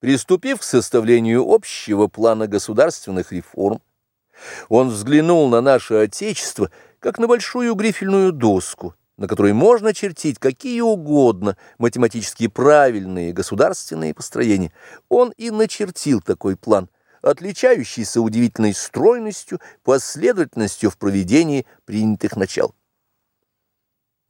Приступив к составлению общего плана государственных реформ, он взглянул на наше Отечество как на большую грифельную доску, на которой можно чертить какие угодно математически правильные государственные построения. Он и начертил такой план, отличающийся удивительной стройностью, последовательностью в проведении принятых начал.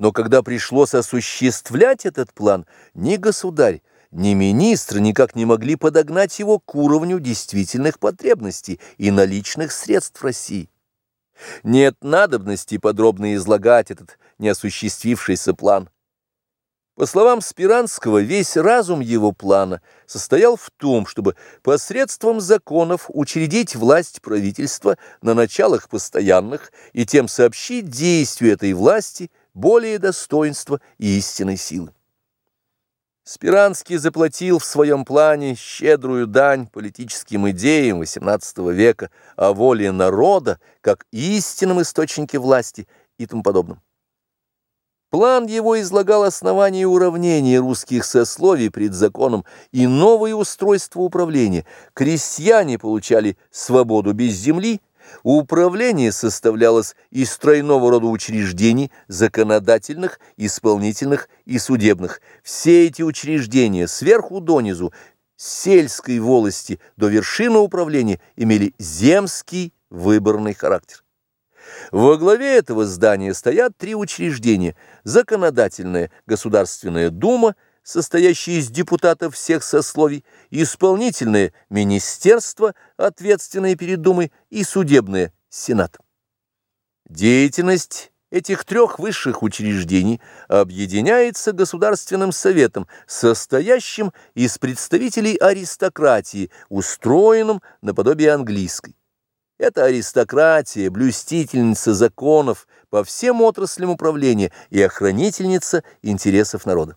Но когда пришлось осуществлять этот план, ни государь, ни министры никак не могли подогнать его к уровню действительных потребностей и наличных средств России. Нет надобности подробно излагать этот неосуществившийся план. По словам Спиранского, весь разум его плана состоял в том, чтобы посредством законов учредить власть правительства на началах постоянных и тем сообщить действию этой власти более достоинства и истинной силы. Спиранский заплатил в своем плане щедрую дань политическим идеям XVIII века о воле народа как истинном источнике власти и тому подобном. План его излагал основания уравнения русских сословий пред законом и новое устройство управления. Крестьяне получали свободу без земли, Управление составлялось из тройного рода учреждений, законодательных, исполнительных и судебных. Все эти учреждения сверху донизу, с сельской волости до вершины управления, имели земский выборный характер. Во главе этого здания стоят три учреждения – законодательная Государственная Дума – состоящее из депутатов всех сословий, исполнительное министерство, ответственное перед Думой, и судебное Сенат. Деятельность этих трех высших учреждений объединяется Государственным Советом, состоящим из представителей аристократии, устроенным наподобие английской. Это аристократия, блюстительница законов по всем отраслям управления и охранительница интересов народа.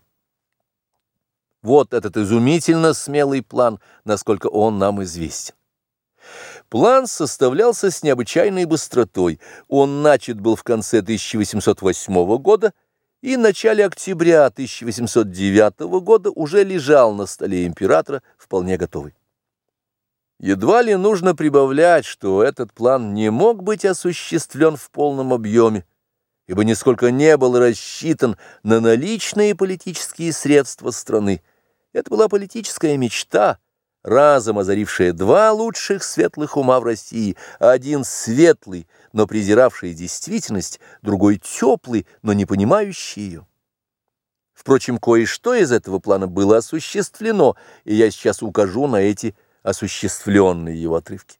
Вот этот изумительно смелый план, насколько он нам известен. План составлялся с необычайной быстротой. Он начат был в конце 1808 года и в начале октября 1809 года уже лежал на столе императора вполне готовый. Едва ли нужно прибавлять, что этот план не мог быть осуществлен в полном объеме, ибо нисколько не был рассчитан на наличные политические средства страны, это была политическая мечта, разом озарившая два лучших светлых ума в России, один светлый, но презиравший действительность, другой теплый, но не понимающий ее. Впрочем, кое-что из этого плана было осуществлено, и я сейчас укажу на эти осуществленные его отрывки.